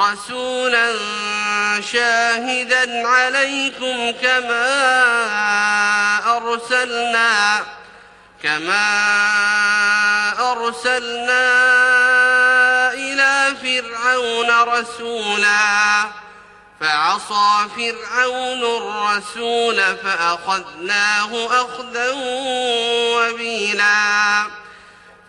رسولا شاهدا عليكم كما أرسلنا كما أرسلنا إلى فرعون رسولا. فعصى فرعون الرسول فأخذناه أخذا وبيلا.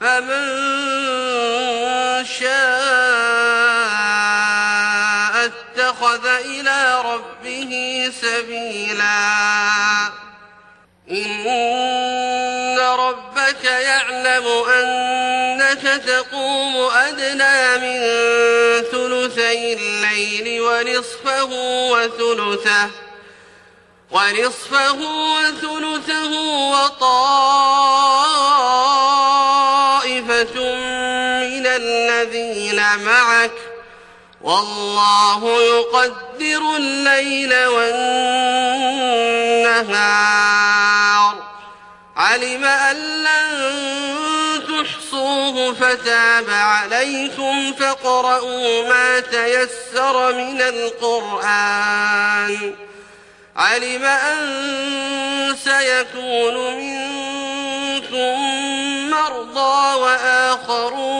فمن شاء اتخذ إلى ربه سبيلا. إن ربك يعلم أنك تقوم أدنى من ثلثي الليل ونصفه وثلثه ونصفه وثلثه وطائفة معك. والله يقدر الليل والنهار. علم أن لن تحصوه فتاب عليكم فاقرؤوا ما تيسر من القرآن. علم أن سيكون منكم مرضى وآخرون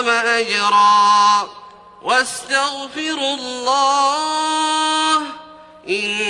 وأعظم أجرا واستغفروا الله إن